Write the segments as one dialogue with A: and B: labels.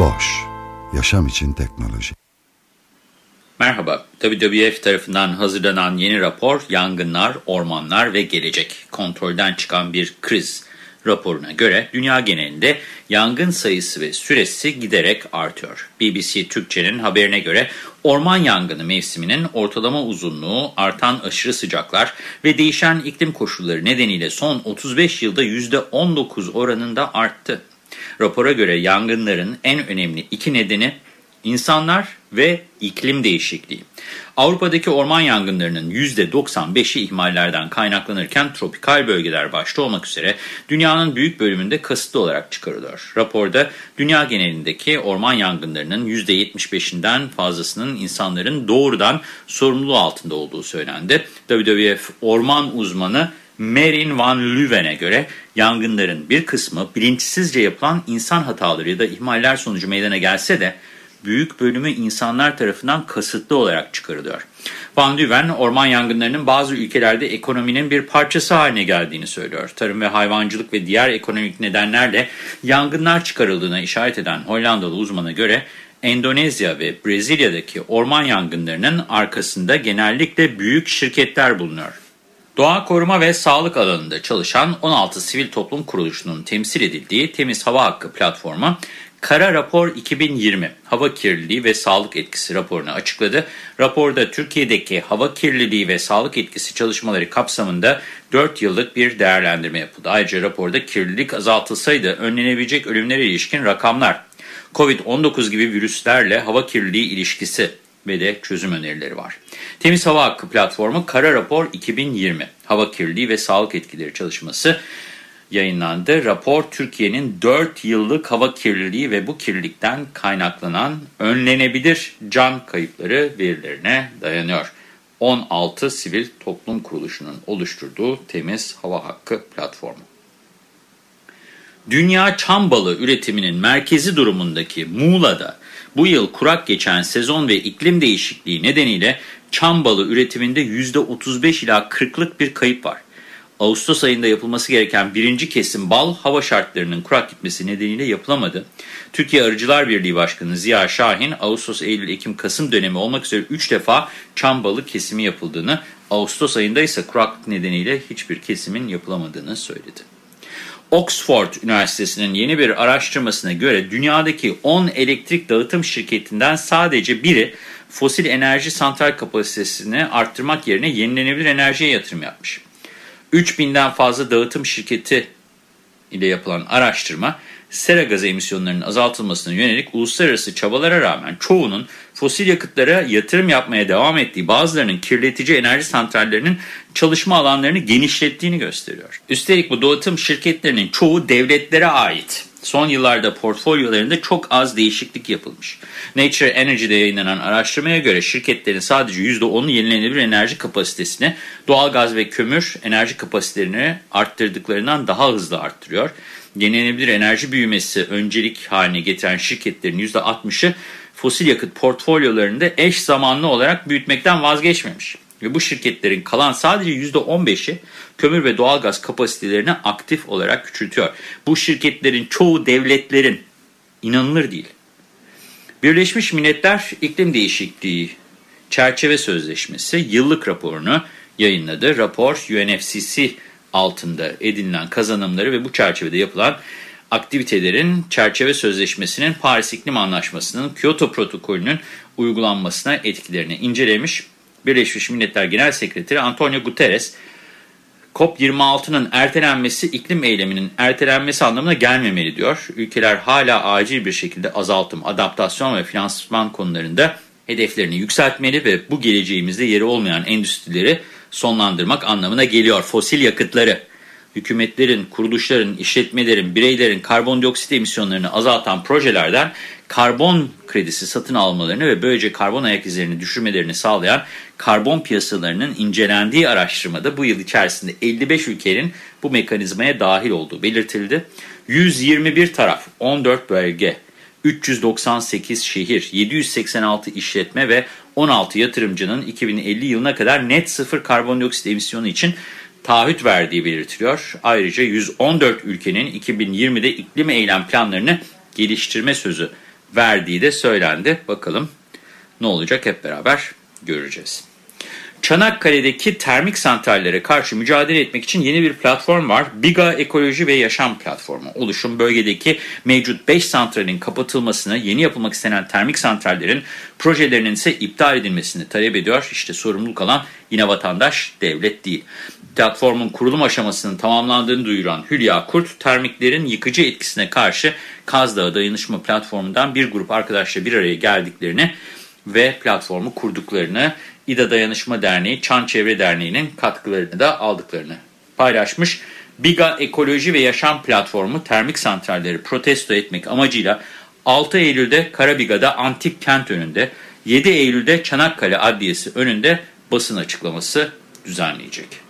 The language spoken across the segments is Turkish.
A: Boş, yaşam için teknoloji.
B: Merhaba, WWF tarafından hazırlanan yeni rapor Yangınlar, Ormanlar ve Gelecek kontrolden çıkan bir kriz raporuna göre dünya genelinde yangın sayısı ve süresi giderek artıyor. BBC Türkçe'nin haberine göre orman yangını mevsiminin ortalama uzunluğu, artan aşırı sıcaklar ve değişen iklim koşulları nedeniyle son 35 yılda %19 oranında arttı. Rapora göre yangınların en önemli iki nedeni insanlar ve iklim değişikliği. Avrupa'daki orman yangınlarının %95'i ihmallerden kaynaklanırken tropikal bölgeler başta olmak üzere dünyanın büyük bölümünde kasıtlı olarak çıkarılıyor. Raporda dünya genelindeki orman yangınlarının %75'inden fazlasının insanların doğrudan sorumluluğu altında olduğu söylendi. WWF orman uzmanı Merin Van Leuven'e göre yangınların bir kısmı bilinçsizce yapılan insan hataları ya da ihmaller sonucu meydana gelse de büyük bölümü insanlar tarafından kasıtlı olarak çıkarılıyor. Van Leuven, orman yangınlarının bazı ülkelerde ekonominin bir parçası haline geldiğini söylüyor. Tarım ve hayvancılık ve diğer ekonomik nedenlerle yangınlar çıkarıldığına işaret eden Hollandalı uzmana göre Endonezya ve Brezilya'daki orman yangınlarının arkasında genellikle büyük şirketler bulunuyor. Doğa koruma ve sağlık alanında çalışan 16 sivil toplum kuruluşunun temsil edildiği Temiz Hava Hakkı platformu, Kara Rapor 2020 Hava Kirliliği ve Sağlık Etkisi raporunu açıkladı. Raporda Türkiye'deki hava kirliliği ve sağlık etkisi çalışmaları kapsamında 4 yıllık bir değerlendirme yapıldı. Ayrıca raporda kirlilik azaltılsaydı önlenebilecek ölümlere ilişkin rakamlar, COVID-19 gibi virüslerle hava kirliliği ilişkisi ve de çözüm önerileri var. Temiz Hava Hakkı platformu Kara Rapor 2020 Hava Kirliliği ve Sağlık Etkileri çalışması yayınlandı. Rapor Türkiye'nin 4 yıllık hava kirliliği ve bu kirlilikten kaynaklanan önlenebilir can kayıpları verilerine dayanıyor. 16 sivil toplum kuruluşunun oluşturduğu Temiz Hava Hakkı platformu. Dünya çam balı üretiminin merkezi durumundaki Muğla'da bu yıl kurak geçen sezon ve iklim değişikliği nedeniyle çam balı üretiminde %35 ila 40'lık bir kayıp var. Ağustos ayında yapılması gereken birinci kesim bal hava şartlarının kurak gitmesi nedeniyle yapılamadı. Türkiye Arıcılar Birliği Başkanı Ziya Şahin, Ağustos, Eylül, Ekim, Kasım dönemi olmak üzere 3 defa çam balı kesimi yapıldığını, Ağustos ayında ise kuraklık nedeniyle hiçbir kesimin yapılamadığını söyledi. Oxford Üniversitesi'nin yeni bir araştırmasına göre dünyadaki 10 elektrik dağıtım şirketinden sadece biri fosil enerji santral kapasitesini arttırmak yerine yenilenebilir enerjiye yatırım yapmış. 3000'den fazla dağıtım şirketi ile yapılan araştırma, sera gazı emisyonlarının azaltılmasına yönelik uluslararası çabalara rağmen çoğunun fosil yakıtlara yatırım yapmaya devam ettiği bazılarının kirletici enerji santrallerinin çalışma alanlarını genişlettiğini gösteriyor. Üstelik bu dağıtım şirketlerinin çoğu devletlere ait. Son yıllarda portfolyolarında çok az değişiklik yapılmış. Nature Energy'de yayınlanan araştırmaya göre şirketlerin sadece %10'u yenilenebilir enerji kapasitesini, doğalgaz ve kömür enerji kapasitelerini arttırdıklarından daha hızlı arttırıyor. Yenilenebilir enerji büyümesi öncelik haline getiren şirketlerin %60'ı fosil yakıt portfolyolarında eş zamanlı olarak büyütmekten vazgeçmemiş. Ve bu şirketlerin kalan sadece %15'i kömür ve doğalgaz kapasitelerini aktif olarak küçültüyor. Bu şirketlerin çoğu devletlerin inanılır değil. Birleşmiş Milletler İklim Değişikliği Çerçeve Sözleşmesi yıllık raporunu yayınladı. Rapor UNFCCC altında edinilen kazanımları ve bu çerçevede yapılan aktivitelerin çerçeve sözleşmesinin Paris İklim Anlaşması'nın Kyoto protokolünün uygulanmasına etkilerini incelemiş. Birleşmiş Milletler Genel Sekreteri Antonio Guterres, COP26'nın ertelenmesi iklim eyleminin ertelenmesi anlamına gelmemeli diyor. Ülkeler hala acil bir şekilde azaltım, adaptasyon ve finansman konularında hedeflerini yükseltmeli ve bu geleceğimizde yeri olmayan endüstrileri sonlandırmak anlamına geliyor. Fosil yakıtları hükümetlerin, kuruluşların, işletmelerin, bireylerin karbondioksit emisyonlarını azaltan projelerden karbon kredisi satın almalarını ve böylece karbon ayak izlerini düşürmelerini sağlayan karbon piyasalarının incelendiği araştırmada bu yıl içerisinde 55 ülkenin bu mekanizmaya dahil olduğu belirtildi. 121 taraf, 14 bölge, 398 şehir, 786 işletme ve 16 yatırımcının 2050 yılına kadar net sıfır karbondioksit emisyonu için taahhüt verdiği belirtiliyor. Ayrıca 114 ülkenin 2020'de iklim eylem planlarını geliştirme sözü verdiği de söylendi. Bakalım ne olacak hep beraber göreceğiz. Çanakkale'deki termik santrallere karşı mücadele etmek için yeni bir platform var. Biga Ekoloji ve Yaşam Platformu. Oluşum bölgedeki mevcut 5 santralin kapatılmasını, yeni yapılmak istenen termik santrallerin projelerinin ise iptal edilmesini talep ediyor. İşte sorumluluk alan yine vatandaş, devlet değil. Platformun kurulum aşamasının tamamlandığını duyuran Hülya Kurt, termiklerin yıkıcı etkisine karşı Kaz Dağı Dayanışma Platformu'ndan bir grup arkadaşla bir araya geldiklerini ve platformu kurduklarını, İDA Dayanışma Derneği, Çan Çevre Derneği'nin katkılarını da aldıklarını paylaşmış. Biga Ekoloji ve Yaşam Platformu termik santralleri protesto etmek amacıyla 6 Eylül'de Karabiga'da Antik Kent önünde, 7 Eylül'de Çanakkale Adliyesi önünde basın açıklaması düzenleyecek.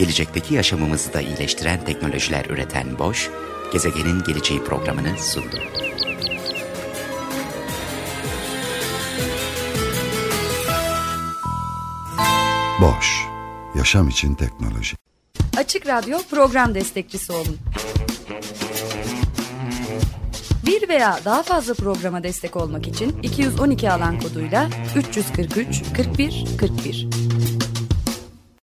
C: gelecekteki yaşamımızı da iyileştiren teknolojiler üreten Boş, Gezegenin Geleceği programını sundu.
A: Boş, yaşam için teknoloji.
D: Açık Radyo program destekçisi olun. Bir veya daha fazla programa destek olmak için 212 alan koduyla 343 41 41